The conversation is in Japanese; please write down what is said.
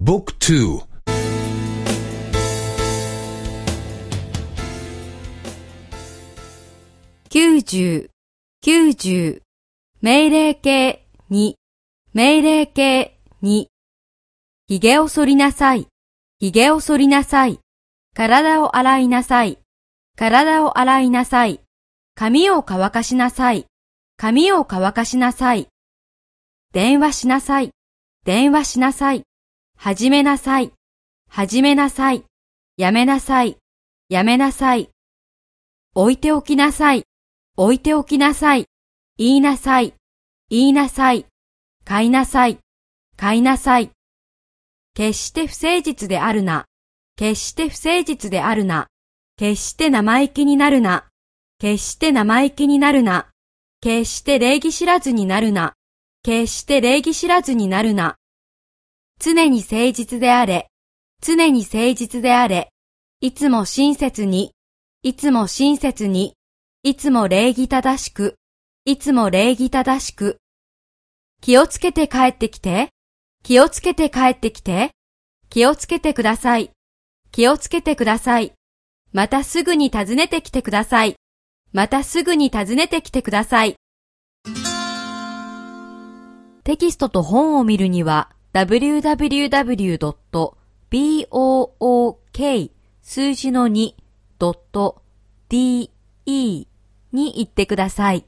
Book 290、90、命令形2、命令形2、髭を剃りなさい、髭を剃りなさい、体を洗いなさい、体を洗いなさい、髪を乾かしなさい、髪を乾かしなさい、電話しなさい、電話しなさい、始めなさい、始めなさい、やめなさい、やめなさい、置いておきなさい、置いておきなさい。言いなさい。言いなさい。買いなさい。買いなさい。決して不誠実であるな。決して不誠実であるな。決して生意気になるな。決して生意気になるな。決して礼儀知らずになるな。決して礼儀知らずになるな。常に誠実であれ。常に誠実であれ。いつも親切に。いつも親切に。いつも礼儀正しく、いつも礼儀正しく。気をつけて帰ってきて、気をつけて帰ってきて、気をつけてください。気をつけてください。またすぐに訪ねてきてください。またすぐに訪ねてきてください。テキストと本を見るには www.book 数字の 2.de に行ってください。